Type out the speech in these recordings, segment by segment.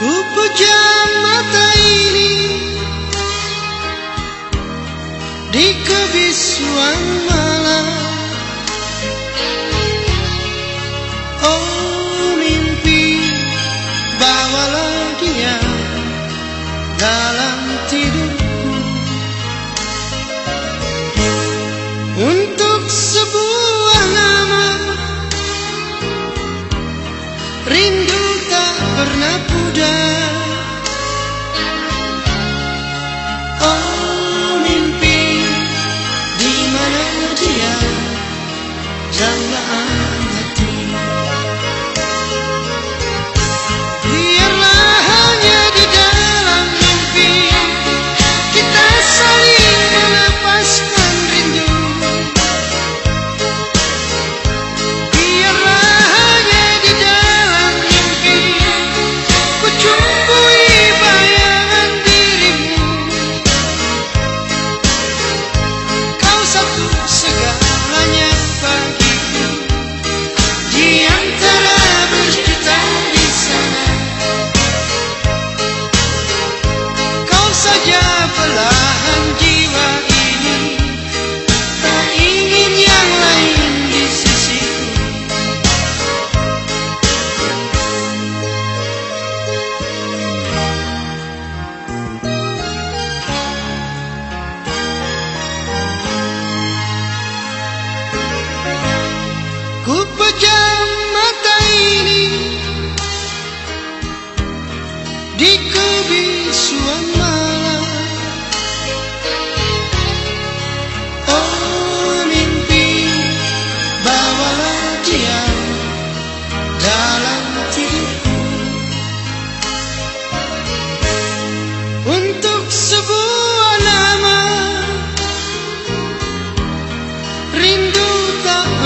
Ku mata ini Di kebisuan malam.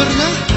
Torna.